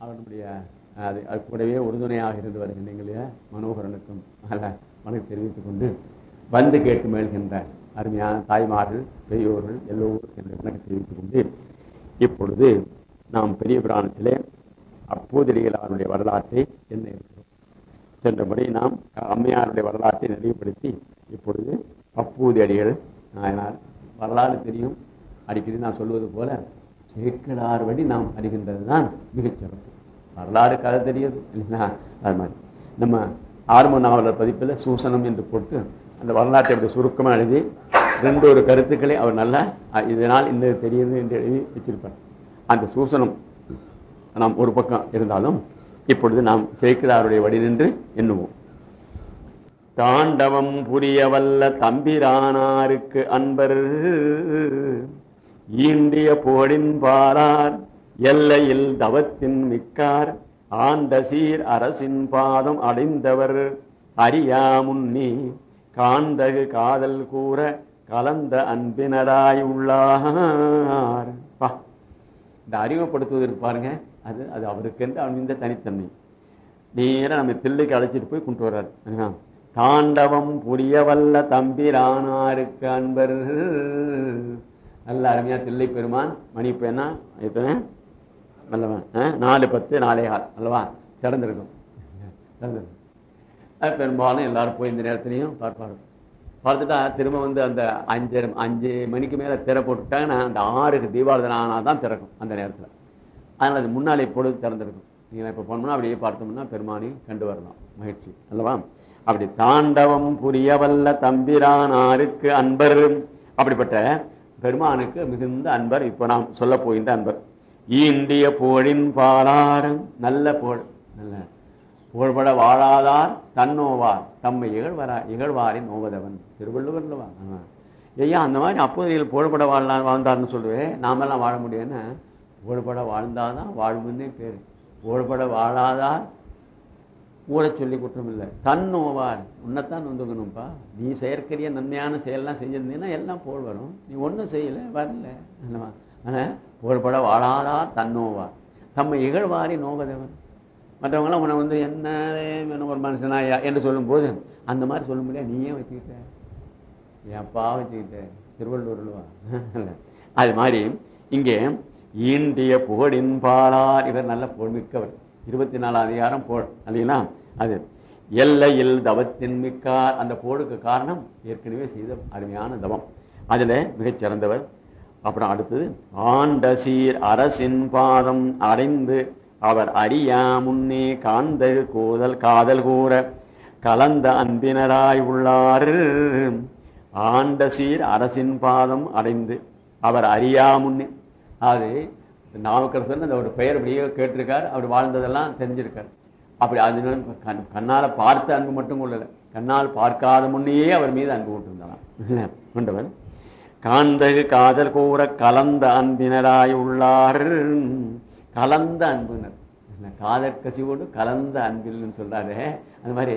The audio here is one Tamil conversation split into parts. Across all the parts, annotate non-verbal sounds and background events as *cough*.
அவனுடைய அது அது கூடவே உறுதுணையாக இருந்து வருகின்ற மனோகரனுக்கும் வணக்கம் தெரிவித்துக் கொண்டு வந்து கேட்டு மேல்கின்ற அருமையான தாய்மார்கள் பெரியோர்கள் எல்லோரும் என்று வணக்கம் தெரிவித்துக் கொண்டு இப்பொழுது நாம் பெரிய புராணத்திலே அப்போதிரிகளாருடைய வரலாற்றை என்ன இருக்கிறோம்? சென்ற முறை நாம் அம்மையாருடைய வரலாற்றை நினைவுபடுத்தி இப்பொழுது அப்பூதி அடிகள் வரலாறு தெரியும் அடிக்கடி நான் சொல்வது போல சேக்கலார் வழி நாம் அறிகின்றது தான் மிகச்சிறப்பு வரலாறு கதை தெரியுது இல்லைங்களா? அது மாதிரி. நம்ம ஆர்ம நாவலர் பதிப்பில் சூசனம் என்று போட்டு அந்த வரலாற்றை அப்படி சுருக்கமாக எழுதி ரெண்டு ஒரு கருத்துக்களை அவர் நல்லா இதனால் இந்த தெரியுது என்று எழுதி வச்சிருப்பார். அந்த சூசனம் நாம் ஒரு பக்கம் இருந்தாலும் இப்பொழுது நாம் சேக்கிராருடைய வழி நின்று எண்ணுவோம். தாண்டவம் புரியவல்ல தம்பிரானாருக்கு அன்பர் ஈண்டிய புகழின் பாரார் எல்லையில் தவத்தின் மிக்கார் ஆண்ட சீர் அரசின் பாதம் அடைந்தவர். அறியா முன்னி காந்தகு காதல் கூற கலந்த அன்பினராய் உள்ளார். இந்த அறிமுகப்படுத்துவதற்கு பாருங்க அது அது அவருக்கு என்று அவன் தனித்தன்மை. நேரம் நம்ம தில்லுக்கு அழைச்சிட்டு போய் கொண்டு வர்றாரு. தாண்டவம் புரியவல்ல தம்பிரானாருக்கு அன்பர். நல்ல அருமையா தில்லை பெருமான் மணி பேனா எத்தனை? அல்லவா நாலு பத்து நாலே கால் அல்லவா? திறந்திருக்கும். திறந்திருக்கும். பெரும்பாலும் எல்லாரும் போய் இந்த நேரத்துலையும் பார்ப்பாரு பார்த்துட்டா திரும்ப வந்து அந்த அஞ்சரை அஞ்சு மணிக்கு மேலே திற போட்டுட்டாங்கன்னா அந்த ஆறுக்கு தீபாவளி ஆனால் தான் திறக்கும் அந்த நேரத்தில். அதனால் அது முன்னாலே பொழுது திறந்திருக்கும். நீங்கள் இப்போ போனோம்னா அப்படியே பார்த்தோம்னா பெருமானையும் கண்டு வரலாம். மகிழ்ச்சி. அல்லவா? அப்படி தாண்டவம் புரியவல்ல தம்பிரான் ஆருக்கு அன்பர். அப்படிப்பட்ட பெருமானுக்கு மிகுந்த அன்பர். இப்போ நாம் சொல்ல போகின்ற அன்பர். ஈண்டிய புகழின் பாலாரம் நல்ல புகழ் நல்ல புகழ்பட வாழாதார் தன்னோவார் தம்மை இகழ்வரா இகழ்வாரின் நோவதவன். திருவள்ளுவர்லவா ஐயா அந்த மாதிரி அப்போதையில் புகழ்பட வாழ வாழ்ந்தார்னு சொல்லுவேன் நாமெல்லாம் வாழ முடியும்னா புகழ்பட வாழ்ந்தாதான் வாழ்வுன்னே பேர். புகழ்பட வாழாதார் ஊழ சொல்லி குற்றம் இல்லை. தன் ஓவார் உன்னைத்தான் வந்துக்கணும்ப்பா நீ செயற்கரிய நன்மையான செயல்லாம் செஞ்சிருந்தீங்கன்னா எல்லாம் போல் வரும். நீ ஒன்றும் செய்யலை வரல. ஆனால் புகழ்பட வாழாதா தன்னோவார் தம்மை இகழ்வாரி நோவதவர் மற்றவங்களாம் உன்னை வந்து என்ன ஒரு மனுஷனாயா என்று சொல்லும்போது அந்த மாதிரி சொல்ல முடியாது நீயே வச்சுக்கிட்ட. ஏப்பா வச்சுக்கிட்ட? திருவள்ளூர்லவா *laughs* அது மாதிரி இங்கே ஈண்டிய புகழின் பாலார். இவர் நல்ல புகழ்மிக்கவர். இருபத்தி நாலாம் அதிகாரம் போல் இல்லைங்களா அது எல்லையில் தவத்தின் மிக்கார் அந்த போடுக்கு காரணம் ஏற்கனவே செய்த அருமையான தவம். அதில் மிகச் சிறந்தவர். அப்புறம் அடுத்தது ஆண்ட சீர் அரசின் பாதம் அடைந்து அவர் அறியா முன்னே காந்த கோதல் காதல் கூற கலந்த அன்பினராய் உள்ளார் ஆண்ட சீர் அரசின் பாதம் அடைந்து அவர் அறியா முன்னே. அது நாமக்கரசன் அந்த ஒரு பெயர் அப்படியே கேட்டிருக்கார். அவர் வாழ்ந்ததெல்லாம் தெரிஞ்சிருக்கார். அப்படி அது கண்ணால பார்த்த அன்பு மட்டும் கொள்ளல. கண்ணால் பார்க்காத முன்னையே அவர் மீது அன்பு கொண்டிருந்தாராம். கொண்டவர் காந்தகு காதல் கூற கலந்த அன்பினராய் உள்ளார். கலந்த அன்புனர். காதல் கசிவோடு கலந்த அன்பில்னு சொல்றாரு. அது மாதிரி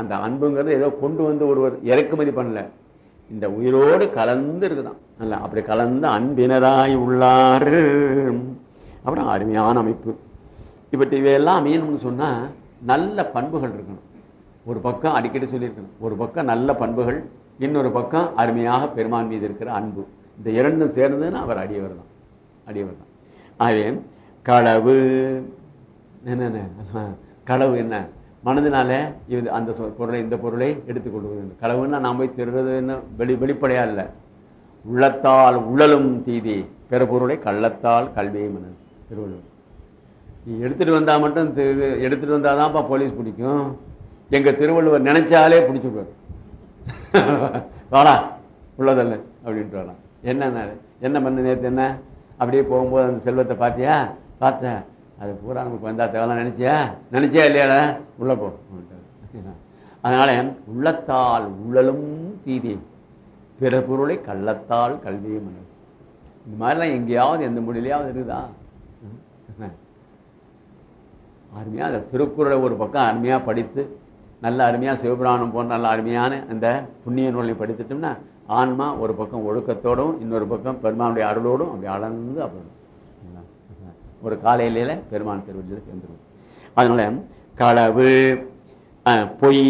அந்த அன்புங்கிறது ஏதோ கொண்டு வந்து ஒருவர் இறக்குமதி பண்ணல. இந்த உயிரோடு கலந்து இருக்குதான். அல்ல அப்படி கலந்த அன்பினராய் உள்ளார். அப்புறம் அருமையான அமைப்பு. இப்படி இவையெல்லாம் அமையணும்னு சொன்னால் நல்ல பண்புகள் இருக்கணும். ஒரு பக்கம் அடிக்கடி சொல்லியிருக்கணும். ஒரு பக்கம் நல்ல பண்புகள் இன்னொரு பக்கம் அருமையாக பெருமான் மீது இருக்கிற அன்பு. இந்த இரண்டும் சேர்ந்ததுன்னா அவர் அடியவர் தான். அடியவர் தான். ஆகவே களவு என்னென்ன களவு என்ன? மனதினால இது அந்த பொருளை இந்த பொருளை எடுத்துக்கொள்வது களவுன்னா நாம் போய் திருடுறதுன்னு வெளி வெளிப்படையா இல்லை. உள்ளத்தால் உழலும் தீதி பிற பொருளை கள்ளத்தால் கல்வியை மனது திருவள்ளுவர். நீ எடுத்துட்டு வந்தா மட்டும் எடுத்துட்டு வந்தாதான்ப்பா போலீஸ் பிடிக்கும். எங்க திருவள்ளுவர் நினைச்சாலே பிடிச்சிடுவார் *laughs* வாடா உள்ளதல்ல அப்படின்ட்டு வரலாம் என்ன என்ன பண்ண நேற்று என்ன? அப்படியே போகும்போது அந்த செல்வத்தை பார்த்தியா? பார்த்தேன் அது பூரா நமக்கு வந்தா தேவை நினைச்சியா? நினைச்சியா இல்லையாடா? உள்ள போ அதனால உள்ளத்தால் உள்ளலும் தீதி பிற பொருளை கள்ளத்தால் கல்வியும் இந்த மாதிரிலாம் எங்கேயாவது எந்த மொழியிலையாவது இருக்குதா? அருமையாக அந்த திருக்குறளை ஒரு பக்கம் அருமையாக படித்து நல்ல அருமையாக சிவபுராணம் போன்ற நல்ல அருமையான அந்த புண்ணிய நூலை படித்துட்டோம்னா ஆன்மா ஒரு பக்கம் ஒழுக்கத்தோடும் இன்னொரு பக்கம் பெருமானுடைய அருளோடும் அப்படி அளந்து அப்படி. ஒரு காலையில பெருமான் திருவள்ளுவர் சேர்ந்துருவோம். அதனால களவு பொய்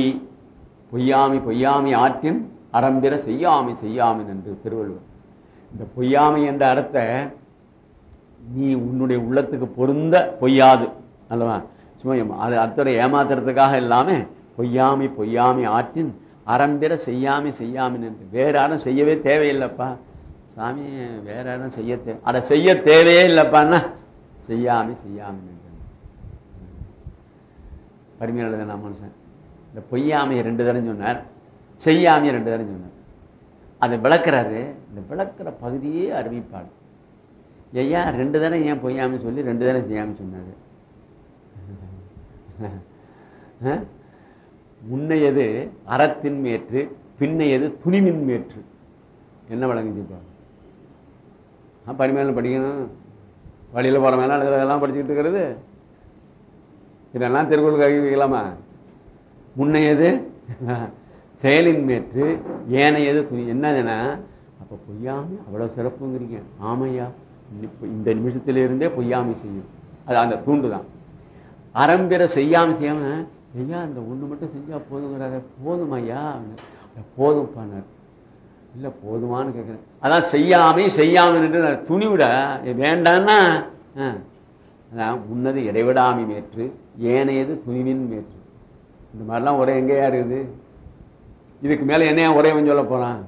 பொய்யாமி பொய்யாமி ஆற்றின் அறம்பிற செய்யாமை செய்யாமை என்று திருவள்ளுவர். இந்த பொய்யாமை என்ற அறத்தை நீ உன்னுடைய உள்ளத்துக்கு பொருந்த பொய்யாது. அல்லவா? சும்மா அது அர்த்தத்தை ஏமாத்துறதுக்காக இல்லாம பொய்யாமி பொய்யாமி ஆற்றின் அறம்பிற செய்யாமி செய்யாமி என்று வேற யாரும் செய்யவே தேவையில்லைப்பா. சாமி வேற யாரும் செய்ய தே அட செய்ய தேவையே இல்லைப்பான்னா செய்யாமி செய்யாமி என்று பரிமையாளர் நான் மனுஷன். இந்த பொய்யாமையை ரெண்டு தரம் சொன்னார் செய்யாமையை ரெண்டு தரம் சொன்னார். அதை விளக்குறாரு இந்த விளக்குற பகுதியே அறிவிப்பாடு ஐயா ரெண்டு தரம் ஏன் பொய்யாம சொல்லி ரெண்டு தரம் செய்யாமல் சொன்னார். முன்னையது அறத்தின் மேற்று பின்னையது துணிமின் மேற்று. என்ன வழங்குச்சுப்பா பனிமேல படிக்கணும். வழியில் போகிற மேல எழுதுறதெல்லாம் படிச்சுக்கிட்டு இருக்கிறது. இதெல்லாம் திருக்குறள் கல்விக்கலாமா முன்னையது செயலின் மேற்று ஏனையது துணி. என்னதுன்னா அப்ப பொய்யாமை அவ்வளவு சிறப்புங்கிறீங்க. ஆமையா? இந்த நிமிஷத்துல இருந்தே பொய்யாமை செய்யும். அது அந்த தூண்டு தான் அறம்பிற செய்யாம செய்யாம ஐயா அந்த ஒண்ணு மட்டும் செஞ்சா போதுங்கிறாரு. போதும் ஐயா? போதும் பண்ணார் இல்ல போதுமான்னு கேட்கிறேன் அதான் செய்யாமையும் செய்யாமல் துணி துணிவிட. வேண்டான்னா ஆ, அதான் முன்னது இடைவிடாமை மேற்று ஏனையது துணிவின் மேற்று. இந்த மாதிரிலாம் ஒரே எங்கேயா இருக்குது? இதுக்கு மேல என்னையா உரையவன் சொல்ல போறான்?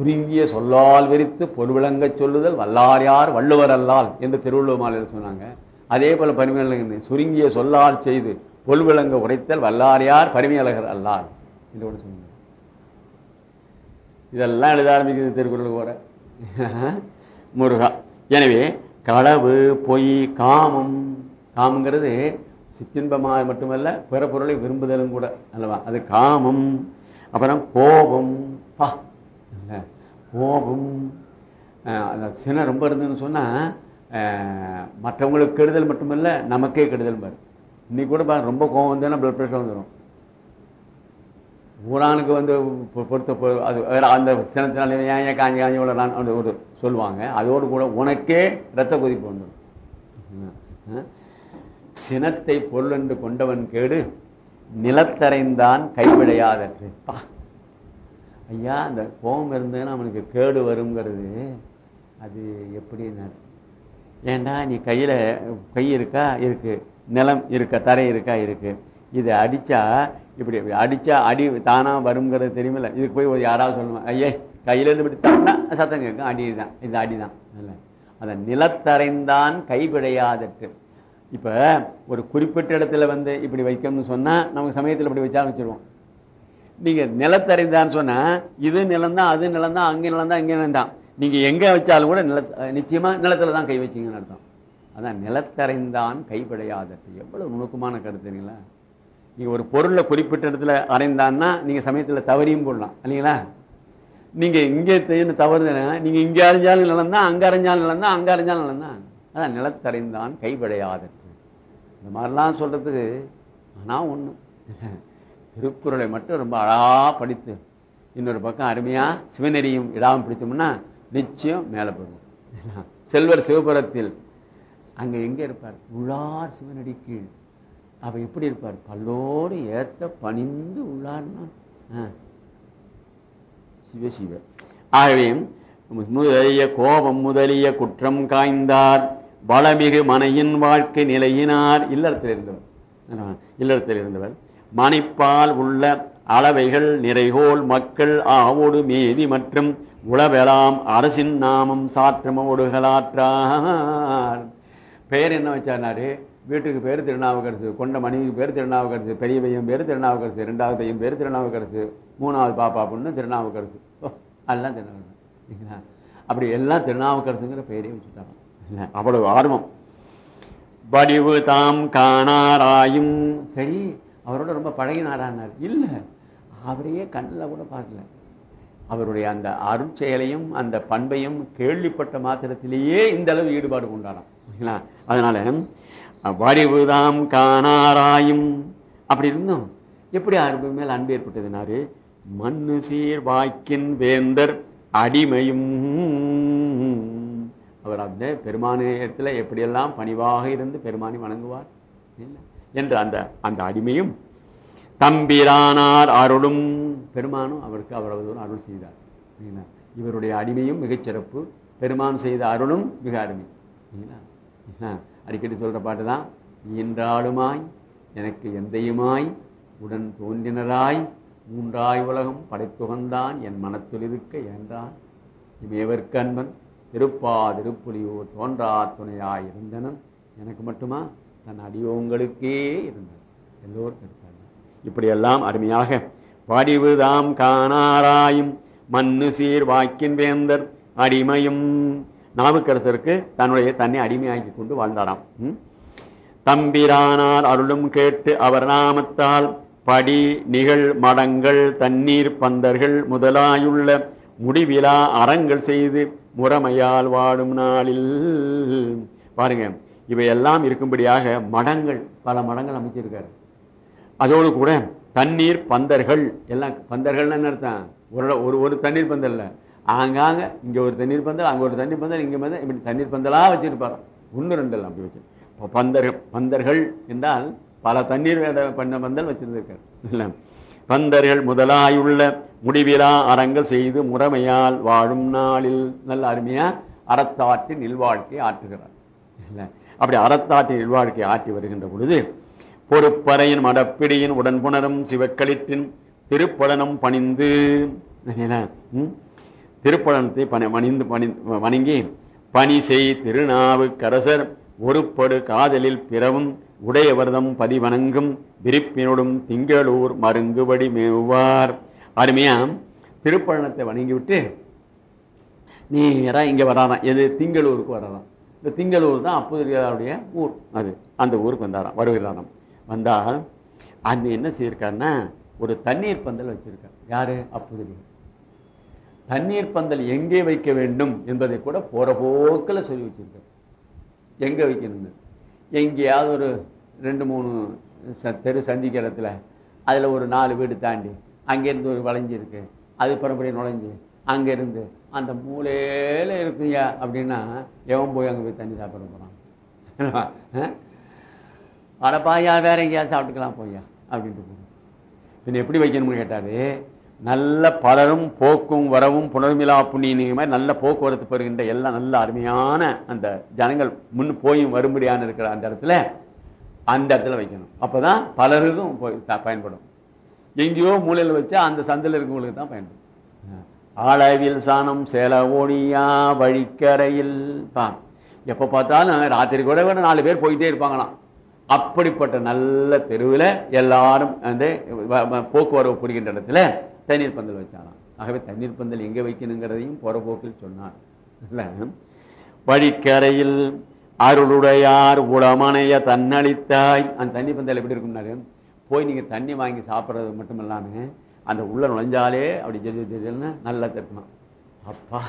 சுருங்கிய சொல்லால் விரித்து பொருவிளங்க சொல்லுதல் வல்லார் யார் வள்ளுவர் அல்லால் என்று திருவள்ளுவர் மாலையில் சொன்னாங்க. அதே போல பரிமையாளர் சுருங்கிய சொல்லால் செய்து பொருவிளங்க உரைத்தல் வல்லார் யார் பரிமையழகர் அல்லால். என்று கூட சொன்னாங்க. இதெல்லாம் எழுத ஆரம்பிக்குது திருக்குறள் கூட *laughs* முருகா. எனவே களவு பொய் காமம் காமங்கிறது சிற்றின்பமாக மட்டுமல்ல பிற பொருளை விரும்புதலும் கூட அல்லவா? அது காமம் அப்புறம் கோபம் பா கோபம். அந்த சினம் ரொம்ப இருந்ததுன்னு சொன்னால் மற்றவங்களுக்கு கெடுதல் மட்டுமல்ல நமக்கே கெடுதல் பாரு. இன்னைக்கு கூட பாரு ரொம்ப கோபம் வந்தேன்னா பிளட் ப்ரெஷர் வந்துடும் ஊரானுக்கு வந்து பொறுத்த பொ- அது வேற அந்த சினத்தினால ஏன் ஏன் காஞ்சி காஞ்சி விடலான்னு ஒரு சொல்லுவாங்க. அதோடு கூட உனக்கே ரத்த கொதிப்பு வந்துடும் சினத்தை பொருள் என்று கொண்டவன் கேடு நிலத்தரைந்தான் கைவிடையாதற்று. பா. ஐயா அந்த கோபம் இருந்ததுன்னா அவனுக்கு கேடு வருங்கிறது. அது எப்படின்னா ஏண்டா நீ கையில் கை இருக்கா? இருக்கு. நிலம் இருக்கா? தரை இருக்கா? இருக்கு. இதை அடித்தா இப்படி அடித்தா அடி தானாக வருங்கிறது தெரியுமில்ல. இதுக்கு போய் ஒரு யாராவது சொல்லுவேன் ஐயே கையிலேருந்து இப்படி தட்டினா சத்தம் கேட்கும். அடி தான் இது அடிதான். இல்லை. அந்த நிலத்தரைந்தான் கைவிடையாதட்டு இப்போ ஒரு குறிப்பிட்ட இடத்துல வந்து இப்படி வைக்கணும்னு சொன்னால் நமக்கு சமயத்தில் இப்படி வச்சா வச்சிருவோம். நீங்க நிலத்தறிந்தான்னு சொன்னா இது நிலம்தான் அது நிலம்தான் அங்க நிலம்தான் இங்க நிலம்தான். நீங்க எங்க வச்சாலும் கூட நில நிச்சயமா நிலத்துல தான் கை வச்சீங்கன்னு அர்த்தம். அதான் நிலத்தறைந்தான் கைப்படையாதட்டு எவ்வளவு நுணுக்கமான கருத்துங்களா நீங்க ஒரு பொருளை குறிப்பிட்ட இடத்துல அறைந்தான்னா நீங்க சமயத்துல தவறியும் போடலாம் இல்லைங்களா? நீங்க இங்கே செய்யணும் தவறு நீங்க இங்க அறிஞ்சாலும் நிலம்தான் அங்க அறிஞ்சாலும் நிலம்தான் அங்க அறிஞ்சாலும் நிலம்தான். அதான் நிலத்தறைந்தான் கைப்படையாதட்டு இந்த மாதிரிலாம் சொல்றதுக்கு ஆனா ஒண்ணு. திருக்குறளை மட்டும் ரொம்ப அழகா படித்து இன்னொரு பக்கம் அருமையா சிவநெறியும் இடாமல் பிடிச்சோம்னா நிச்சயம் மேலே போடுவோம் செல்வர் சிவபுரத்தில் அங்கே எங்கே இருப்பார்? உள்ளார் சிவனடி கீழ். அவள் எப்படி இருப்பார்? பல்லோடு ஏற்ற பணிந்து உள்ளார்னா ஆ. சிவ சிவ. ஆகவே முதலிய கோபம் முதலிய குற்றம் காய்ந்தார். வளமிகு மனையின் வாழ்க்கை நிலையினார். இல்லறத்தில் இருந்தவர். இல்லறத்தில் இருந்தவர். மணிப்பால் உள்ள அளவைகள் நிறைகோல் மக்கள் ஆவோடு மேதி மற்றும் உளவெலாம் அரசின் நாமம் சாற்றமோடுகளாற்றார் பெயர் என்ன வச்சாருனாரு வீட்டுக்கு பேர் திருநாவுக்கரசு கொண்ட மனைவிக்கு பேர் திருநாவுக்கரசு பெரிய பையன் பேர் திருநாவுக்கரசு ரெண்டாவது பையன் பேர் திருநாவுக்கரசு மூணாவது பாப்பா பொண்ணு திருநாவுக்கரசு. ஓ, எல்லாம் அப்படி எல்லாம் திருநாவுக்கரசுங்கிற பெயரே வச்சுட்டாங்க. அவ்வளவு ஆர்வம். வடிவு தாம் காணாராயும். சரி அவரோட ரொம்ப பழகினாரான்னார் இல்லை அவரையே கண்ணில் கூட பார்க்கல. அவருடைய அந்த அருட்செயலையும் அந்த பண்பையும் கேள்விப்பட்ட மாத்திரத்திலேயே இந்த அளவு ஈடுபாடு கொண்டாடாம் சரிங்களா? அதனால வடிவுதாம் காணாராயும் அப்படி இருந்தோம். எப்படி அன்பு மேல் அன்பு ஏற்பட்டதுனாரு? மண்ணு சீர் வாக்கின் வேந்தர் அடிமையும் அவர் அந்த பெருமானியத்தில் எப்படியெல்லாம் பணிவாக இருந்து பெருமானி வணங்குவார்? இல்லை. என்று அந்த அந்த அடிமையும் தம்பிரானார் அருளும் பெருமானும் அவருக்கு அவரது அருள் செய்தார். இவருடைய அடிமையும் மிகச்சிறப்பு பெருமான் செய்த அருளும் மிக அருமை. அடிக்கடி சொல்ற பாட்டு தான் என்றாளுமாய் எனக்கு எந்தையுமாய் உடன் தோன்றினராய் மூன்றாய் உலகம் படைத்துகந்தான் என் மனத்தில் இருக்க என்றான். இமையவர்க்கு திருப்பா திருப்புலியோ தோன்றா துணையாய் இருந்தனன். எனக்கு மட்டுமா? தன் அடியோங்களுக்கே இருந்தது. எல்லோருக்கும் இருக்காங்க இப்படியெல்லாம் அருமையாக படிவுதாம் காணாராயும் மண்ணு சீர் வாக்கின் வேந்தர் அடிமையும். நாவுக்கரசருக்கு தன்னுடைய தன்னை அடிமையாக்கி கொண்டு வாழ்ந்தாராம். தம்பிரானார் அருளும் கேட்டு அவர் நாமத்தால் படி நிகழ் மடங்கள் தண்ணீர் பந்தர்கள் முதலாயுள்ள முடிவிலா அறங்கள் செய்து முறைமையால் வாடும் நாளில். பாருங்க இவையெல்லாம் இருக்கும்படியாக மடங்கள் பல மடங்கள் அமைச்சிருக்காரு. அதோடு கூட தண்ணீர் பந்தர்கள் எல்லாம் பந்தர்கள்னு என்ன அர்த்தம்? ஒரு ஒரு ஒரு தண்ணீர் பந்தல் ஆங்காங்க இங்க ஒரு தண்ணீர் பந்தல் அங்க ஒரு தண்ணீர் பந்தல் இங்க பந்தல் இப்படி தண்ணீர் பந்தலா வச்சிருப்பாரு. ஒன்று ரெண்டு எல்லாம் அப்படி வச்சு பந்தர்கள் பந்தர்கள் என்றால் பல தண்ணீர் பண்ண பந்தல் வச்சிருந்திருக்காரு. இல்ல. பந்தர்கள் முதலாயுள்ள முடிவிலா அறங்கள் செய்து முறைமையால் வாழும் நாளில் நல்ல அருமையா அறத்தாற்றி நில்வாழ்க்கை ஆற்றுகிறார். இல்லை. அப்படி அறத்தாற்றி நில்வாழ்க்கை ஆற்றி வருகின்ற பொழுது பொறுப்பறையின் மடப்பிடியின் உடன்புணரும் சிவக்களிற்றின் திருப்பலனம் பணிந்து திருப்பலனத்தை திருப்படனத்தை பணி பணிந்து பணி வணங்கி பணி செய் திருநாவுக்கரசர் ஒருப்படு காதலில் பிறவும் உடையவர்தம் பதிவணங்கும் விரிப்பினோடும் திங்களூர் மருங்குபடி மேவார் அருமையா? திருப்பழனத்தை வணங்கிவிட்டு நீ இங்க வராதான் எது? திங்களூருக்கு வராதான் இந்த திங்களூர் தான் அப்புதரியாருடைய ஊர். அது அந்த ஊருக்கு வந்தாராம் வருகிறாராம் வந்தா அந்த என்ன செய்யிருக்காருன்னா ஒரு தண்ணீர் பந்தல் வச்சிருக்கார். யாரு? அப்புதரியார் தண்ணீர் பந்தல் எங்கே வைக்க வேண்டும் என்பதை கூட போற போக்கில் சொல்லி வச்சிருக்கார். எங்கே வைக்கணும்னு. எங்கேயாவது ஒரு ரெண்டு மூணு ச- தெரு சந்திக்கிற இடத்துல அதில் ஒரு நாலு வீடு தாண்டி அங்கேருந்து ஒரு வளைஞ்சிருக்கு அது பரம்பரை நுழைஞ்சு அங்கிருந்து அந்த மூலையில இருக்குயா அப்படின்னா எவன் போய் அங்கே போய் தண்ணி சாப்பிட போகிறான் அடப்பாயா வேற எங்கேயா சாப்பிட்டுக்கலாம் போய்யா அப்படின்ட்டு போறோம் எப்படி வைக்கணும்னு கேட்டாரு நல்ல பலரும் போக்கும் வரவும் புனர்மிலா புண்ணிய மாதிரி நல்ல போக்குவரத்து பெறுகின்ற எல்லாம் நல்ல அருமையான அந்த ஜனங்கள் முன் போயும் வரும்படியான இருக்கிற அந்த இடத்துல அந்த இடத்துல வைக்கணும். அப்போதான் பலருக்கும் போய் பயன்படும். எங்கேயோ மூலையில் வச்சா அந்த சந்தில் இருக்கவங்களுக்கு தான் பயன்படும். ஆளவில் சாணம் சேல ஓடியா வழிக்கரையில். தான் எப்ப பார்த்தாலும் ராத்திரி கூட கூட நாலு பேர் போயிட்டே இருப்பாங்களாம். அப்படிப்பட்ட நல்ல தெருவில் எல்லாரும் அந்த போக்குவரவு புரிகின்ற இடத்துல தண்ணீர் பந்தல் வச்சாலாம் ஆகவே தண்ணீர் பந்தல் எங்கே வைக்கணுங்கிறதையும் போற போக்கில் சொன்னார். இல்லை. வழிக்கரையில் அருளுடையார் உளமனைய தன்னளித்தாய். அந்த தண்ணி பந்தல் எப்படி இருக்கும்னாரு? போய் நீங்கள் தண்ணி வாங்கி சாப்பிட்றது மட்டும் இல்லாமல் அந்த உள்ள நுழைஞ்சாலே அப்படி ஜெல் ஜெல் நல்லா தட்டணும் அப்பா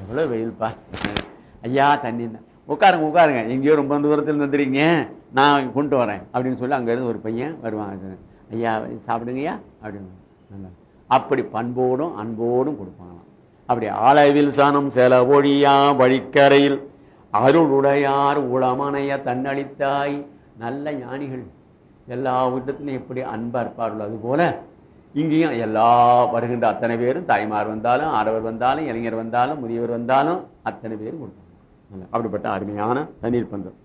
எவ்வளோ இது? வெயில்ப்பா ஐயா தண்ணி தான். உட்காருங்க உட்காருங்க. எங்கேயோ ரொம்ப தூரத்தில் வந்துடுறீங்க நான் கொண்டு வரேன். அப்படின்னு சொல்லி அங்கேருந்து ஒரு பையன் வருவாங்க ஐயா சாப்பிடுங்கய்யா அப்படின்னு. நல்லா. அப்படி பண்போடும் அன்போடும் கொடுப்பாங்களாம். அப்படி ஆளவில் சாணம் செல ஒழியா வழிக்கரையில் அருளுடையார் உளமனைய தன்னளித்தாய். நல்ல ஞானிகள். எல்லா விதத்திலும் எப்படி அன்பா இருப்பார்கள் அது போல இங்கேயும் எல்லா வருகின்ற அத்தனை பேரும் தாய்மார் வந்தாலும் ஆடவர் வந்தாலும் இளைஞர் வந்தாலும் முதியவர் வந்தாலும் அத்தனை பேரும் கொடுப்பாங்க. அப்படிப்பட்ட அருமையான தண்ணீர் பந்தம்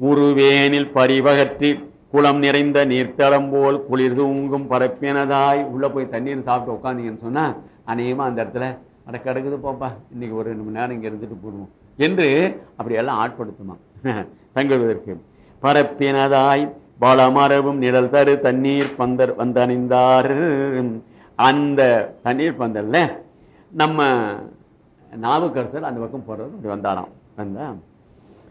உருவேனில் பரிவகற்றி குளம் நிறைந்த நீர்த்தளம் போல் குளிர் தூங்கும் பரப்பினதாய் உள்ள போய் தண்ணீர் சாப்பிட்டு உட்காந்தீங்கன்னு சொன்னா அநேகமா அந்த இடத்துல அட கிடக்குது போப்பா. இன்னைக்கு ஒரு ரெண்டு மணி நேரம் இங்க இருந்துட்டு போடுவோம். என்று அப்படியெல்லாம் ஆட்படுத்துமா? *laughs* தங்குவதற்கு. பரப்பினதாய் பலமரவும் நிழல் தரு தண்ணீர் பந்தர் வந்தணிந்தார். அந்த தண்ணீர் பந்தல்ல நம்ம நாவுக்கரசர் அந்த பக்கம் போறது அப்படி வந்தாராம். வந்தா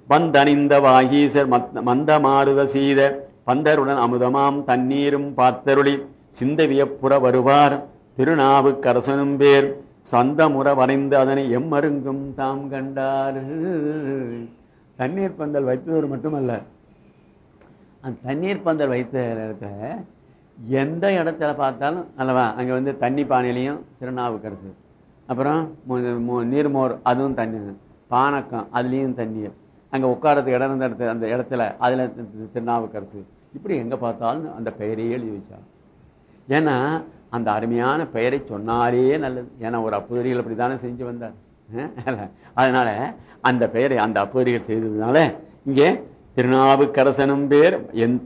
வந்தணிந்த வாகீசர் மத்- மந்த மாறுத சீத பந்தருடன் அமுதமாம் தண்ணீரும் பார்த்தருளி சிந்த வியப்புற வருவார் திருநாவுக்கரசனும் பேர் சந்தமுற வரைந்து அதனை எம்மருங்கும் தாம் கண்டார். தண்ணீர் பந்தல் வைத்ததோடு மட்டுமல்ல அந்த தண்ணீர் பந்தல் வைத்த இடத்துல எந்த இடத்துல பார்த்தாலும் அல்லவா அங்கே வந்து தண்ணி பானையிலையும் திருநாவுக்கரசு. அப்புறம் நீர்மோர் அதுவும் தண்ணி பானக்கம் அதுலேயும் தண்ணீர் அங்கே உட்காரத்துக்கு இடம் இருந்த இடத்துல அந்த இடத்துல அதில் திருநாவுக்கரசு. இப்படி எங்கே பார்த்தாலும் அந்த பெயரையே எழுதி வச்சாங்க. ஏன்னா அந்த அருமையான பெயரை சொன்னாலே நல்லது. ஏன்னா ஒரு அப்புதறிகள் அப்படி தானே செஞ்சு வந்தார். அதனால் அந்த பெயரை அந்த அப்புதறிகள் செய்ததுனால இங்கே திருநாவுக்கரசனும் பேர் என்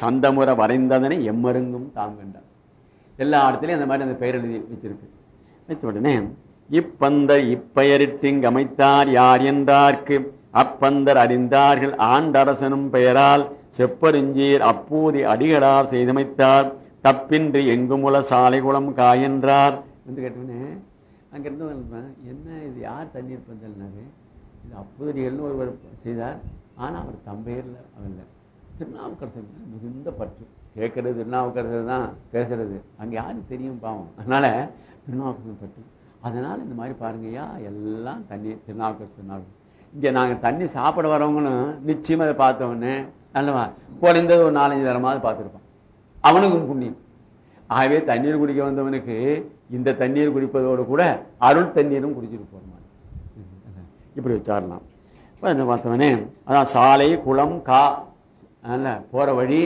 சந்தமுறை வரைந்ததனை எம்மருங்கும் தாங்கண்டார் எல்லா இடத்துலையும் அந்த மாதிரி அந்த பெயர் எழுதி வச்சிருக்கு. வச்ச உடனே இப்பந்த இப்பெயரிட்டிங் அமைத்தார் யார் என்றார்க்கு? அப்பந்தர் அறிந்தார்கள் ஆண்டரசனும் பெயரால் செப்பருஞ்சீர் அப்பூதி அடிகளார் செய்தமைத்தார். தப்பின்றி எங்குமுல சாலை குளம் காயென்றார். வந்து கேட்டவனே அங்கிருந்து என்ன இது யார் தண்ணீர் பந்தல்னாரு? இது அப்பூதிகள்னு ஒருவர் செய்தார். ஆனால் அவர் தம்பெயர்ல அவன் இல்லை. திருநாவுக்கரசர் மிகுந்த பற்று. கேட்கறது திருநாவுக்கரசர் தான் பேசுறது. அங்கே யாரும் தெரியும் பாவம்? அதனால திருநாவுக்கரசர் பற்று. அதனால் இந்த மாதிரி பாருங்கய்யா எல்லாம் தண்ணி திருநாவுக்கரசர் திருநாவுக்கரசர் இங்கே நாங்கள் தண்ணி சாப்பிட வரவங்களும் நிச்சயமாக அதை பார்த்த நல்லவா குறைந்தது ஒரு நாலஞ்சு தரமாவது பார்த்துருப்பான். அவனுக்கும் புண்ணியம். ஆகவே தண்ணீர் குடிக்க வந்தவனுக்கு இந்த தண்ணீர் குடிப்பதோடு கூட அருள் தண்ணீரும் குடிச்சிட்டு போறோம் இப்படி வச்சாரலாம் என்ன பார்த்தவனே அதான் சாலை குளம் கா அல்ல போகிற வழி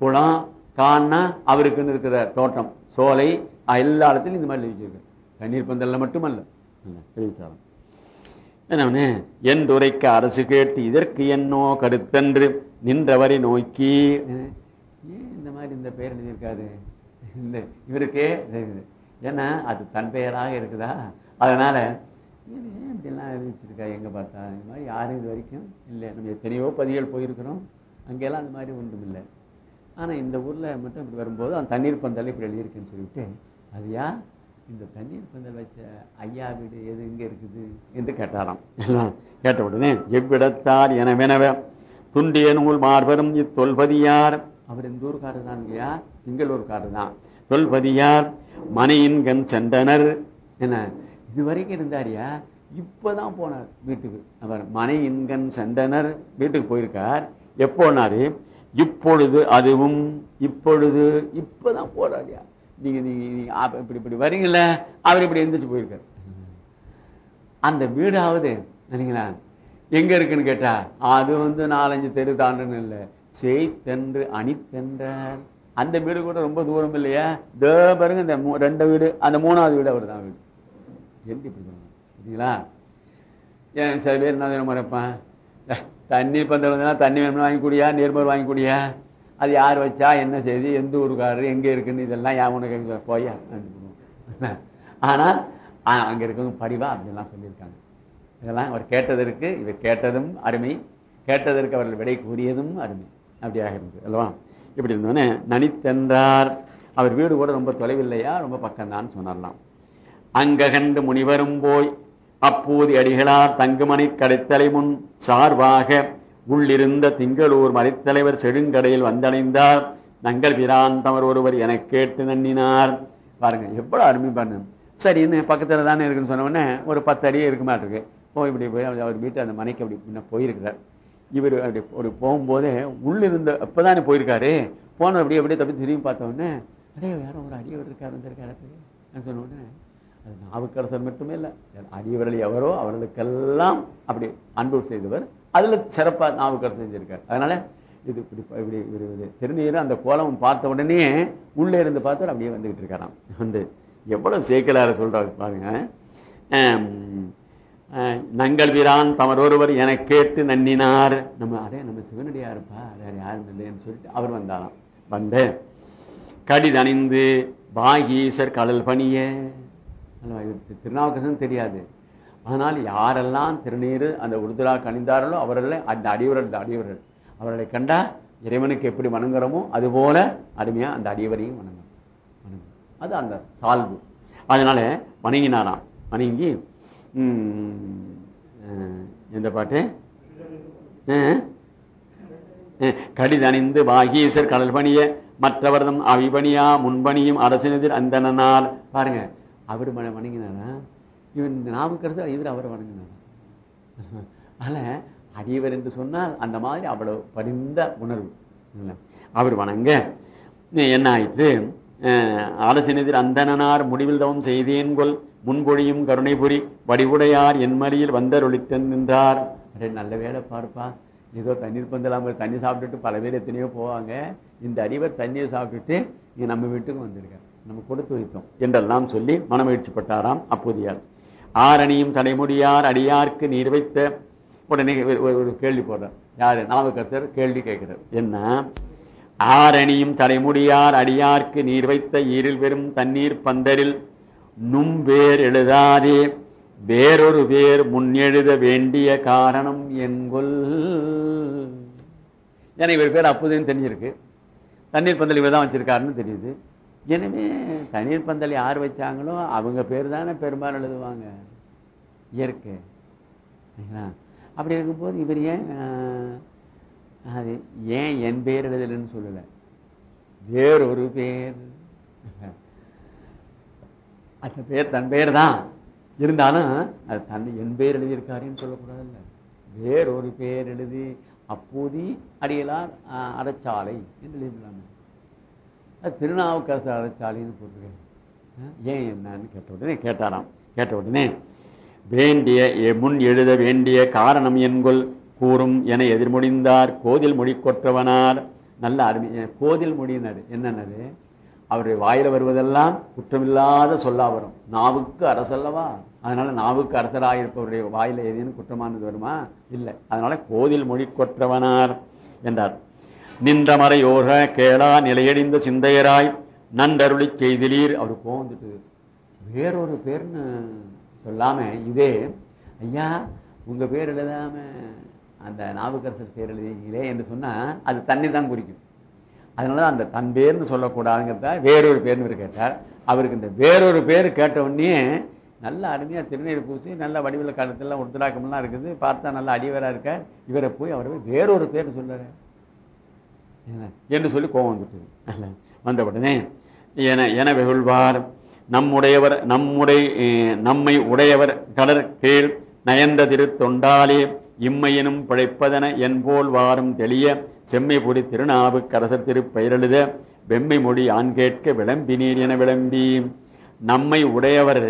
குளம் கான்னா அவருக்குன்னு இருக்கிற தோட்டம் சோலை எல்லா இடத்துலையும் இந்த மாதிரி வச்சிருக்கு தண்ணீர் பந்தல்ல மட்டுமல்ல. தெரிவிச்சாலும் என்னவனே என்னவனே என்றுரைக்க அரசு கேட்டு இதற்கு என்னோ கருத்தன்று நின்றவரை நோக்கி ஏன் இந்த மாதிரி இந்த பெயர் எழுதியிருக்காரு? இந்த இவருக்கே ஏன்னா அது தன் பெயராக இருக்குதா? அதனால இது ஏன் இப்படிலாம் அறிவிச்சிருக்கா? எங்கே பார்த்தா? இந்த மாதிரி யாரும் இது வரைக்கும் இல்லை. நம்ம எத்தனையோ பதிகள் போயிருக்கிறோம். அங்கெல்லாம் அந்த மாதிரி ஒன்றும் இல்லை. ஆனால் இந்த ஊரில் மட்டும் இப்படி வரும்போது அந்த தண்ணீர் பந்தல் இப்படி எழுதியிருக்குன்னு சொல்லிட்டு அதையா இந்த தண்ணீர் பந்தல் வச்ச ஐயா வீடு எது இங்கே இருக்குது? என்று கேட்டாராம். கேட்ட உடனே எவ்விடத்தார் எனவெனவ துண்டிய நூல் மார்பரும் இத்தொல்பதியார். அவர் இந்த ஊருக்காரர் தான் இல்லையா? திங்களூர்காரர் தான் தொல்பதியார் மனையின்கண் சென்றனர். என்ன? இது வரைக்கும் இருந்தாரியா? இப்போதான் போனார் வீட்டுக்கு. அவர் மனை மனையின்கண் சென்றனர் வீட்டுக்கு போயிருக்கார். எப்போனாரு இப்பொழுது அதுவும் இப்பொழுது இப்போதான் போறாரியா? நீங்க நீங்க இப்படி இப்படி வரீங்கள அவர் இப்படி எந்திரிச்சு போயிருக்காரு. அந்த வீடாவது நினைங்களா எங்க இருக்குன்னு கேட்டா அது வந்து நாலஞ்சு தெரு தாண்டுன்னு இல்லை. செய்தென்று அணித்தென்றார். அந்த வீடு கூட ரொம்ப தூரம் இல்லையா? தே பாருங்க இந்த ரெண்டு வீடு அந்த மூணாவது வீடு அவர் தான் வீடு. எப்படி இப்படி சொல்லுங்க சரிங்களா ஏன் சில பேர் என்ன தெரியுமா மறைப்பான் தண்ணி பந்தல் தண்ணி வேணும்னு வாங்கி குடியா? நீர்மோர் வாங்கி குடியா? அது யார் வச்சா? என்ன செய்தி? எந்த ஊருக்காரர்? எங்கே இருக்குன்னு இதெல்லாம் ஏன் உனக்கு போயா ஆனால் அங்கே இருக்கவங்க படிவா அப்படிலாம் சொல்லியிருக்காங்க. இதெல்லாம் அவர் கேட்டதற்கு இவர் கேட்டதும் அருமை. கேட்டதற்கு அவர்கள் விடை கூறியதும் அருமை. அப்படியாக இருந்தது அல்லவா? இப்படி இருந்தோடனே நனித்தென்றார். அவர் வீடு கூட ரொம்ப தொலைவில்லையா? ரொம்ப பக்கம்தான்னு சொன்னார்லாம் அங்க கண்டு முனிவரும் போய் அப்போது அடிகளார் தங்குமணி கடைத்தலை முன் சார்பாக உள்ளிருந்த திங்களூர் மலைத்தலைவர் செடுங்கடையில் வந்தடைந்தார். நங்கள் பிராந்தமர் ஒருவர் எனக் கேட்டு நன்னினார். பாருங்க எவ்வளவு அருமை பாருங்க. சரின்னு பக்கத்துல தானே இருக்குன்னு சொன்ன ஒரு பத்து அடியே இருக்க மாட்டிருக்கு போய் இப்படி போய் அவர் அவர் வீட்டு அந்த மனைக்கு அப்படி முன்ன போயிருக்கிறார். இவர் அப்படி ஒரு போகும்போதே உள்ளிருந்த அப்பதானே போயிருக்காரு. போன அப்படியே அப்படியே தப்பி திரும்பி பார்த்த அதே வேற யாரோ ஒரு அடியவர் இருக்காரு வந்திருக்காரு. சொன்ன உடனே நாவுக்கரசர் மட்டுமே இல்லை அடியவர்கள் எவரோ அவர்களுக்கெல்லாம் அப்படி அன்பு செய்தவர். அதுல சிறப்பா நாவுக்கரசர் செஞ்சிருக்கார். அதனால இது இப்படி இப்படி இவர் இது திருநீர் அந்த கோலம் பார்த்த உடனே உள்ளே இருந்து பார்த்தவர் அப்படியே வந்துகிட்டு இருக்காராம். வந்து எவ்வளவு சேக்கலார சொல்றாரு பாருங்க. நங்கள் வீரான் தமர் ஒருவர் என கேட்டு நன்னினார். நம்ம அதே நம்ம சிவனடியாருப்பா வேற யாரும் இல்லைன்னு சொல்லிட்டு அவர் வந்தாராம். வந்து கடிதணிந்து பாகீசர் கடல் பணிய திருநாவுக்கரசன் தெரியாது. ஆனால் யாரெல்லாம் திருநீர் அந்த உருதுரா கணிந்தார்களோ அவர்களை அந்த அடியவர்கள் அந்த அடியவர்கள் அவர்களை கண்டா இறைவனுக்கு எப்படி வணங்குறோமோ அதுபோல அருமையா அந்த அடியவரையும் வணங்கணும் வணங்கணும். அது அந்த சால்வு. அதனால வணங்கினாராம். வணங்கி எந்த பாட்டு? கடிதணிந்து பாகீசர் கடல் பணிய மற்றவர்தம் அவிபணியா முன்பணியும் அரசினதில் அந்தனால் பாருங்க அவர் மன வணங்கினாரா? இவன் இந்த நாவுக்கரசர் இவர் அவரை வணங்கினாரா? அதனால அடியவர் என்று சொன்னால் அந்த மாதிரி அவ்வளவு படிந்த உணர்வு அவர் வணங்க. என்ன ஆயிற்று? அஹ், அரசினதில் அந்தனார் முடிவில் தவம் செய்தேன் கொள் முன்பொழியும் கருணைபுரி வடிவுடையார் என் மறியில் வந்தருளித்தன் நின்றார். அடே நல்ல வேலை பார்ப்பா. ஏதோ தண்ணீர் பந்தலாம தண்ணி சாப்பிட்டுட்டு பல பேர் எத்தனையோ போவாங்க. இந்த அடிவர் தண்ணியை சாப்பிட்டுட்டு நம்ம வீட்டுக்கு வந்திருக்கார். நம்ம கொடுத்து வைத்தோம் என்றெல்லாம் சொல்லி மனமகிழ்ச்சி பட்டாராம் அப்போதையார். ஆரணியும் தடைமுடியார் அடியார்க்கு நீர் வைத்த உடனே ஒரு- கேள்வி போடுறார். யாரு? நாமக்கர்த்தர் கேள்வி கேட்கிறார். என்ன? ஆரணியும் தடைமுடியார் அடியார்க்கு நீர் வைத்த ஈரில் வெறும் தண்ணீர் பந்தரில் நும் வேர் எழுதாதே வேறொரு பேர் முன்னெழுத வேண்டிய காரணம் என்கொல். ஏன்னா இவர் பேர் அப்போதையும் தெரிஞ்சிருக்கு. தண்ணீர் பந்தல் இவர் தான் வச்சிருக்காருன்னு தெரியுது. எனவே தண்ணீர் பந்தல் யார் வச்சாங்களோ அவங்க பேர் தானே பெரும்பாலும் எழுதுவாங்க. இயற்கை. அப்படி இருக்கும்போது இவர் ஏன் அது ஏன் என் பேர் எழுதலைன்னு சொல்லலை? வேறொரு பேர். அந்த பேர் தன் பேர் தான். இருந்தாலும் அது தன் என் பேர் எழுதியிருக்காருன்னு சொல்லக்கூடாதுல்ல. வேறொரு பேர் எழுதி அப்போதி அடியலார் அறச்சாலை என்று எழுதிடலாமே அது திருநாவுக்கரசர் அறச்சாலைன்னு போட்டிருக்கேன் ஏன் என்னன்னு கேட்ட உடனே கேட்டாராம். கேட்ட உடனே வேண்டிய எ- முன் எழுத வேண்டிய காரணம் என்கொள் கூறும் என எதிர்மொழிந்தார் கோதில் மொழி கொற்றவனார். நல்ல அருமை. கோதில் மொழியினர். என்னன்னது? அவருடைய வாயில வருவதெல்லாம் குற்றமில்லாத சொல்லா வரும். நாவுக்கு அரசல்லவா? அதனால நாவுக்கு அரசராயிருப்பவருடைய வாயில ஏதேனும் குற்றமானது வருமா? இல்லை. அதனால கோதில் மொழி கொற்றவனார் என்றார். நின்றமறை யோக கேளா நிலையடிந்த சிந்தையராய் நன்றருளி செய்திலீர் அவர் போந்துட்டு. வேறொரு பேர்னு சொல்லாம இதே ஐயா உங்க பேர் எழுதாம அந்த நாவுக்கரசர் பேர் எழுதிங்களே என்று சொன்னா அது தண்ணி தான் குறிக்கும். அதனால அந்த தன் பேர்னு சொல்லக்கூடாதுங்கிறத வேறொரு பேர்னு இவர் கேட்டார். அவருக்கு இந்த வேறொரு பேர் கேட்ட உடனே நல்ல அருமையாக திருநீர் பூசி நல்ல வடிவில் காலத்துல உருத்தலாக்கமெல்லாம் இருக்குது பார்த்தா நல்ல அடிவராக இருக்க இவரை போய் அவரை போய் வேறொரு பேர்னு சொல்லுறாரு என்று சொல்லி கோபம் வந்துட்டு வந்த உடனே என என வெகுள்வார். நம்முடையவர் நம்முடைய நம்மை உடையவர் கடற்கீழ் நயந்த திருத்தொண்டாலே இம்மையினும் பிழைப்பதென என்போல் வாரும் தெளிய செம்மை பொடி திருநாவுக்கரசர் திருப்பெயரெழுத வெம்மை மொழி ஆண் கேட்க விளம்பினீர் என விளம்பி. நம்மை உடையவர்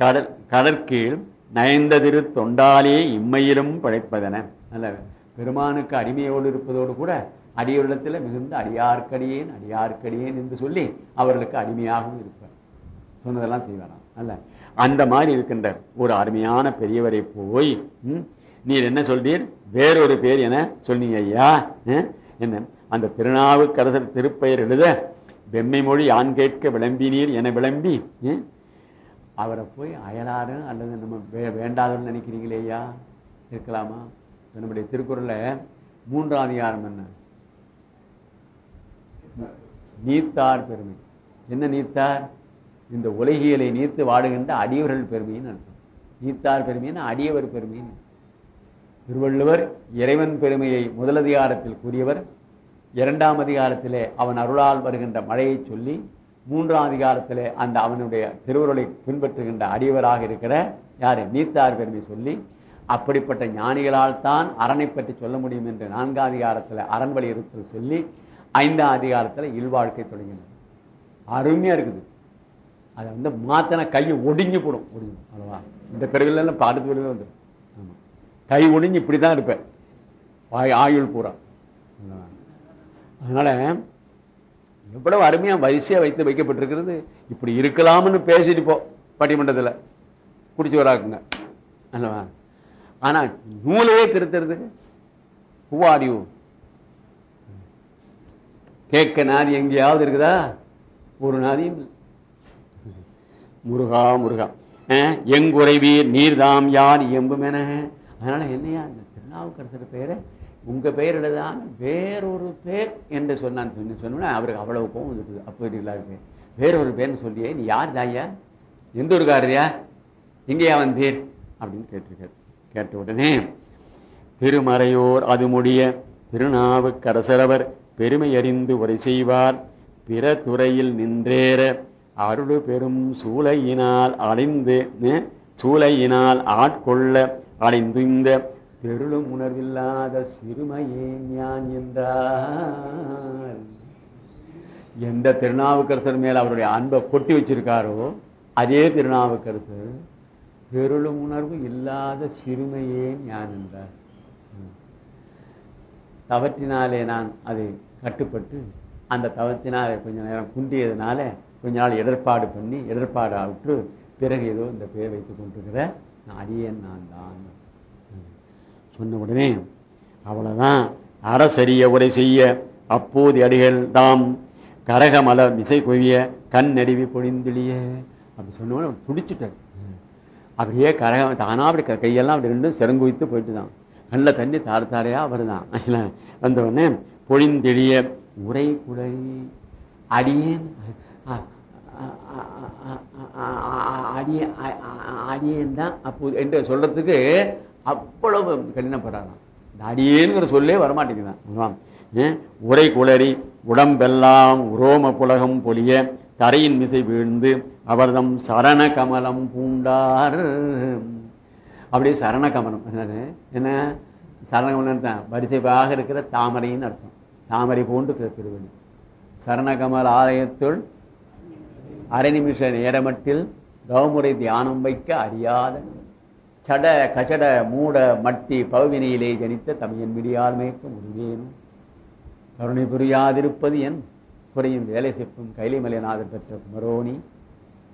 கடல் கடற்கீழ் நயந்த திரு தொண்டாலே இம்மையிலும் பிழைப்பதென. அல்ல பெருமானுக்கு அடிமையோடு இருப்பதோடு கூட அடியோரிடத்தில் மிகுந்த அடியார்க்கடியேன் அடியார்க்கடியேன் என்று சொல்லி அவர்களுக்கு அடிமையாகவும் இருப்பார். சொன்னதெல்லாம் செய்வாராம் அல்ல. அந்த மாதிரி இருக்கின்ற ஒரு அருமையான பெரியவரை போய் ம், நீர் என்ன சொல்றீர் வேறொரு பேர் என சொன்னீங்க ஐயா ம், என்ன? அந்த திருநாவுக்கரசர் திருப்பெயர் எழுத வெம்மை மொழி ஆண் கேட்க விளம்பினீர் என விளம்பி ம், அவரை போய் அயலாறு அல்லது நம்ம வே- நினைக்கிறீங்களேயா இருக்கலாமா? நம்முடைய திருக்குறளில் மூன்றாம் அதிகாரம் என்ன? நீத்தார் பெருமை. என்ன நீத்தார்? இந்த உலகியலை நீத்து வாடுகின்ற அடியவர்கள் பெருமைன்னு அர்த்தம். நீத்தார் பெருமைன்னு அடியவர் பெருமைன்னு. திருவள்ளுவர் இறைவன் பெருமையை முதலதிகாரத்தில் கூறியவர். இரண்டாம் அதிகாரத்திலே அவன் அருளால் வருகின்ற மழையை சொல்லி மூன்றாம் அதிகாரத்திலே அந்த அவனுடைய திருவுருளை பின்பற்றுகின்ற அடியவராக இருக்கிற யார்? நீத்தார் பெருமை சொல்லி அப்படிப்பட்ட ஞானிகளால் தான் அரணை பற்றி சொல்ல முடியும் என்று நான்காம் அதிகாரத்தில் அரண் வலியுறுத்தல் சொல்லி ஐந்தாம் அதிகாரத்தில் இல்வாழ்க்கை தொடங்கினது அருமையாக இருக்குது. அதை வந்து மாத்தின கை ஒடுங்கி போடும். ஒடுங்கும் அவ்வளவா இந்த பிறகுலாம் எல்லாம் பாடுத்து பிறகு வந்துடும். ஆமா. கை ஒடுங்கி இப்படிதான் இருப்பேன். ஆயுள் பூரா. அதனால் அதனால எவ்வளவு அருமையாக வரிசையாக வைத்து வைக்கப்பட்டிருக்கிறது. இப்படி இருக்கலாம்னு பேசிட்டு போ பட்டிமன்றத்தில். குடிச்சு வராக்குங்க. அல்லவா ஆனால் நூலையே திருத்துறது. Who கேட்க நாதி எங்கேயாவது இருக்குதா? ஒரு நாதியும் முருகா முருகா. எங்குறைவீர் நீர்தாம் யார் எம்புமென அதனால என்னையா இந்த திருநாவுக்கரசர் பெயரை உங்க பெயரில்தான் வேறொரு பேர் என்று சொன்னான்னு சொல்லி சொன்னா அவருக்கு அவ்வளவு கோவம் இருக்குது. அப்போ இருக்கு வேறொரு பேர்னு சொல்லியே நீ யார் தாயா? எந்த ஊருக்காரரியா எங்கேயா வந்தீர்? அப்படின்னு கேட்டிருக்காரு. கேட்ட உடனே திருமறையோர் அது முடிய திருநாவுக்கரசரவர் பெருமை அறிந்து உரை செய்வார். பிற துறையில் நின்றேற அருள் பெரும் சூளையினால் அழிந்து சூளையினால் ஆட்கொள்ள அடைந்துந்த தெருளும் உணர்வில்லாத சிறுமையே ஞான் என்றார். எந்த திருநாவுக்கரசர் மேல் அவருடைய அன்பை கொட்டி வச்சிருக்காரோ அதே திருநாவுக்கரசர் பெருளும் உணர்வு இல்லாத சிறுமையே ஞான் என்றார். தவற்றினாலே நான் அது கட்டுப்பட்டு அந்த தவத்தினால் கொஞ்ச நேரம் குண்டியதுனால கொஞ்ச நாள் இடர்பாடு பண்ணி இடர்பாடு விட்டு பிறகு ஏதோ இந்த பேர் வைத்துக் கொண்டிருக்கிற நான் நான் தான். சொன்ன உடனே அவ்வளோதான் அரசரிய உரை செய்ய அப்போது அடிகள் தாம் கரகமல மிசை கொய்ய கண் நடுவி பொழிந்திழிய. அப்படி சொன்ன உடனே துடிச்சுட்டார் அப்படியே கரகம் தானா அப்படி கையெல்லாம் அப்படி ரெண்டும் சிறங்குவித்து போயிட்டு தான் நல்ல தண்ணி தார தாரையா வருதான் வந்த உடனே பொழிந்தெழிய உரை குடை அடியேன் அடிய அடியே அடியேன் தான் அப்போது என்று சொல்றதுக்கு அவ்வளவு கடினப்படுறாராம் இந்த அடியேங்கிற சொல்லே வரமாட்டேங்குதான் உரை குளறி உடம்பெல்லாம் உரோம புலகம் பொலிய தரையின் மிசை வீழ்ந்து அவர்தம் சரண கமலம் பூண்டார். அப்படியே சரணகமனம் என்னது? என்ன? சரணகமனம் தான். வரிசைவாக இருக்கிற தாமரைன்னு அர்த்தம். தாமரை போன்று இருக்கிற திருவடி சரணகமல் ஆலயத்துள் அரை நிமிஷ நேரமட்டில் கௌமுறை தியானம் வைக்க அறியாத சட கச்சட மூட மட்டி பவினையிலே ஜனித்த தமியன் விடியால் மயக்க முடிவேனும். கருணை புரியாதிருப்பது என் குறையும் வேலை செப்பும் கைலிமலைநாதர் பெற்ற குமரோனி.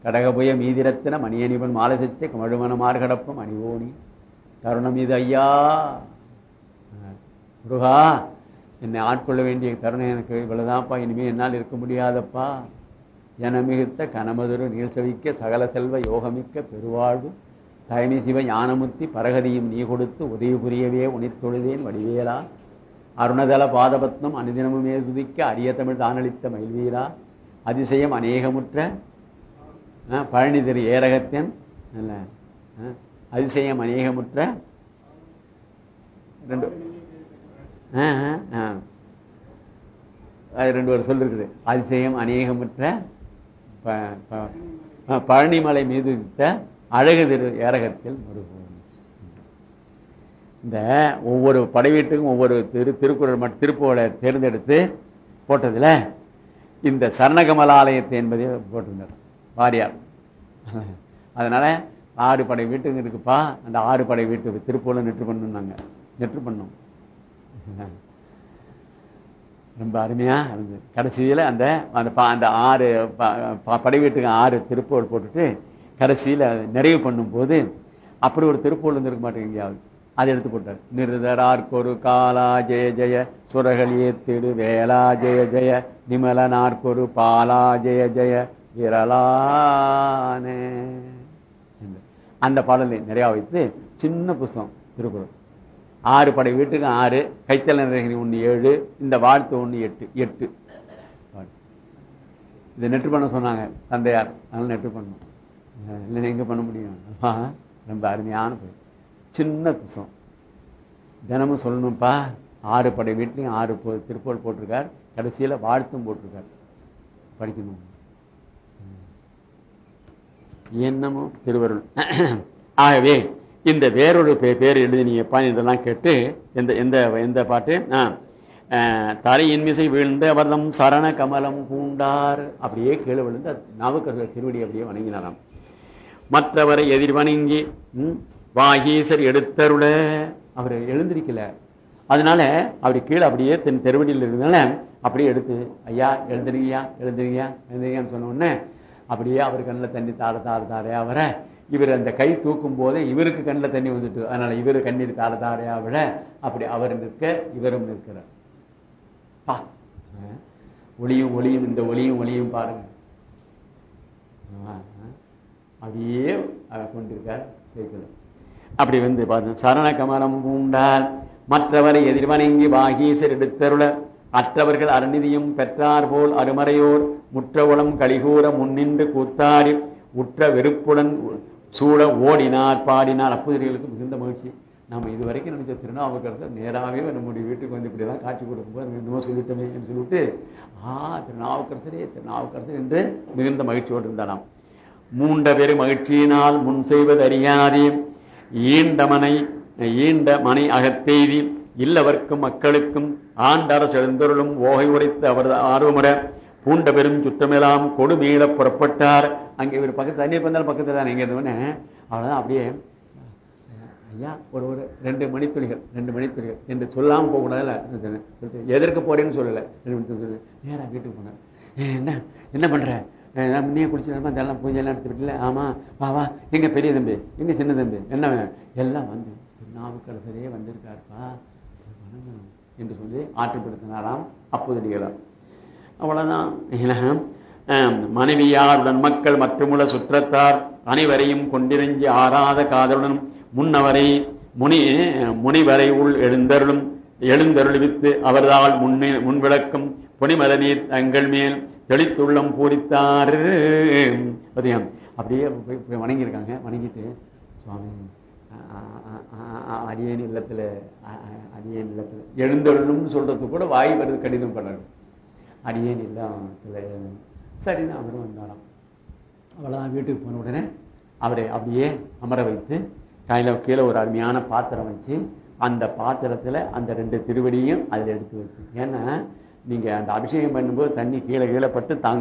கடகபுய மீதிரத்தின மணியணிவன் மாலசச்சை கமழுமனமார் கடப்பும் அணிவோனி தருணம் இது ஐயா. முருகா என்னை ஆட்கொள்ள வேண்டிய தருணம் எனக்கு இவ்வளவுதான்ப்பா. இனிமேல் என்னால் இருக்க முடியாதப்பா. என மிகுத்த கனமதுரு நீழ்சவிக்க சகல செல்வ யோகமிக்க பெருவாழ்வு. தயனி சிவ ஞானமுத்தி பரகதியும் நீ கொடுத்து உதவி புரியவே உனித்தொழுதேன் வடிவேலா. அருணதல பாதபத்னம் அனுதினமுமே துதிக்க அரிய தமிழ் தானளித்த மயில்வீரா. அதிசயம் அநேகமுற்ற பழனி திரு ஏரகத்தின் இல்ல ஆ, அதிசயம் அநேகமுற்ற ரெண்டு ஆ, ஆ, ஆ. அது ரெண்டு ஒரு சொல் இருக்குது அதிசயம் அநேகமுற்ற ப- ப- ஆ, பழனிமலை மீது வித்த அழகு திரு ஏரகத்தில் முருகன் இந்த ஒவ்வொரு படைவீட்டுக்கும் ஒவ்வொரு திரு திருக்குறள் மட்டும் திருப்புகளை தேர்ந்தெடுத்து போட்டதுல இந்த சரணகமலாலயத்தை என்பதை போட்டிருந்தார். வாரியார். அதனால ஆறு படை வீட்டுங்க இருக்குப்பா அந்த ஆறு படை வீட்டு திருப்பூர்ல நெற்று பண்ணுனாங்க நெற்று பண்ணோம். ரொம்ப அருமையா இருந்தது. கடைசியில அந்த அந்த பா- அந்த ஆறு ப- ப- படை வீட்டுக்கு ஆறு திருப்பூர் போட்டுட்டு கடைசியில நிறைவு பண்ணும்போது அப்படி ஒரு திருப்போல் இருந்திருக்க மாட்டேங்க அதை எடுத்து போட்டார். நிருதரார்கொரு காலா ஜெய ஜெய சுரகலியே திரு வேலா ஜெய ஜெய நிமல நாற்கொரு பாலா ஜெய ஜெய விரலானே. அந்த பாடலை நிறையா வைத்து சின்ன புஸ்தகம் திருக்குறள். ஆறு படை வீட்டுக்கு ஆறு கைத்தல நிறைய ஒன்று ஏழு இந்த வாழ்த்து ஒன்று எட்டு எட்டு. இதை நெட்டு பண்ண சொன்னாங்க தந்தையார். அதனால நெட்டு பண்ணோம் இல்லைன்னா எங்கே பண்ண முடியும்? ஆ, ரொம்ப அருமையான பேர் சின்ன புஸ்தகம். தினமும் சொல்லணும்ப்பா ஆறு படை வீட்லையும் ஆறு போ- திருப்போல் போட்டிருக்கார். கடைசியில் வாழ்த்தும் போட்டிருக்கார். படிக்கணும். என்னமோ திருவருள். ஆகவே இந்த வேறொரு பே- பேர் எழுதினியப்பா இதெல்லாம் கேட்டு எந்த எந்த எந்த பாட்டு? தரையின் மிசை வீழ்ந்து அவர்தம் சரண கமலம் பூண்டார். அப்படியே கீழே விழுந்து நாவுக்கரசர் திருவடி அப்படியே வணங்கினாராம். மற்றவரை எதிர் வணங்கி ம், வாகீசர் எடுத்தருள. அவர் எழுந்திருக்கல. அதனால அப்படி கீழே அப்படியே தென் தெருவடியில் இருந்தனால அப்படியே எடுத்து ஐயா எழுந்திருக்கியா எழுந்திருக்கியா எழுந்திருக்கியான்னு சொன்ன உடனே அப்படியே அவர் கண்ணில் தண்ணி தாழ தாழ தாரையா வர இவர் அந்த கை தூக்கும் போதே இவருக்கு கண்ணில் தண்ணி வந்துட்டு அதனால இவர் கண்ணீர் தாழ தாரையா விட அப்படி அவர் நிற்க இவரும் நிற்கிறார். பா. ஒளியும் ஒளியும் இந்த ஒளியும் ஒளியும் பாருங்க. அப்படியே கொண்டிருக்கார் சேர்க்கல அப்படி வந்து பார்த்தோம் சரண கமலம் பூண்டால் மற்றவரை எதிர்வணங்கி வாகீசர் எடுத்தருள அற்றவர்கள் அருநிதியும் பெற்றார் போல் அருமறையோர் முற்றவுளம் கலிகூற முன்னின்று கூத்தாடி உற்ற வெறுப்புடன் சூட ஓடினார் பாடினார். அப்புதிரிகளுக்கு மிகுந்த மகிழ்ச்சி. நம்ம இதுவரைக்கும் நினைச்ச திருநாவுக்கரசர் நேராகவே நம்முடைய வீட்டுக்கு வந்து இப்படிலாம் காட்சி கொடுக்கும்போது என்னமோ சொல்லிட்டோமே என்று சொல்லிட்டு ஆ திருநாவுக்கரசரே திருநாவுக்கரசர் என்று மிகுந்த மகிழ்ச்சியோடு இருந்தாராம். மூண்ட பெரு மகிழ்ச்சியினால் முன் செய்வது அறியாதே ஈண்டமனை ஈண்ட மனை அகத்தெய்தி இல்லவர்க்கும் மக்களுக்கும் ஆண்டரசு எழுந்தொருளும் ஓகை உரைத்து அவர் ஆர்வமுற பூண்ட பெரும் சுற்றமெல்லாம் கொடுமீள புறப்பட்டார். அங்கே இவர் பக்கத்து தண்ணீர் பந்தாலும் பக்கத்தில் தான் இங்கே இருந்தவொடனே அவ்வளோதான் அப்படியே ஐயா ஒரு ஒரு ரெண்டு மணித்துளிகள் ரெண்டு மணித்துளிகள். என்று சொல்லாமல் போகக்கூடாதுல்ல எதற்கு போறேன்னு சொல்லலை ரெண்டு மணி சொல்லு. வீட்டுக்கு போனேன் என்ன என்ன பண்ணுற நான் முன்னே குடிச்சிருந்தா அதெல்லாம் பூஜை எடுத்துக்கிட்டல ஆமாம் ஆமா வா வா எங்க பெரிய தம்பி எங்கள் சின்ன தம்பி என்ன எல்லாம் வந்து நாவுக்கரசரே வந்திருக்காருப்பா. என்று சொல்லி ஆற்றுப்படுத்தினாராம். அப்போதடிகளார் அவ்வளவுதான். ஏன்னா, மனைவியாருடன் மக்கள் மற்றுமுள்ள சுற்றத்தார் அனைவரையும் கொண்டிருஞ்சி ஆறாத காதலுடன் முன்னவரை முனி முனிவரை உள் எழுந்தருளும் எழுந்தருளிவித்து அவர்தால் முன்னே முன்விளக்கும் புனிமத நீர் தங்கள் மேல் தெளித்துள்ளம் பூரித்தார். அப்படியே வணங்கியிருக்காங்க. வணங்கிட்டு சுவாமி அடியேன் இல்லத்துல அடியேன் இல்லத்தில். எழுந்தருளும்னு சொல்றதுக்கு கூட வாய் வருது கடிதம் பண்ணணும் அடியேன் இல்லத்துல சரின்னு அவரும் வந்தாராம் அவ்வளோதான் வீட்டுக்கு போன உடனே அவரை அப்படியே அமர வைத்து கையில் கீழே ஒரு அருமையான பாத்திரம் வச்சு அந்த பாத்திரத்தில் அந்த ரெண்டு திருவடியும் அதில் எடுத்து வச்சு. ஏன்னா நீங்கள் அந்த அபிஷேகம் பண்ணும்போது தண்ணி கீழே கீழே பட்டு தாங்க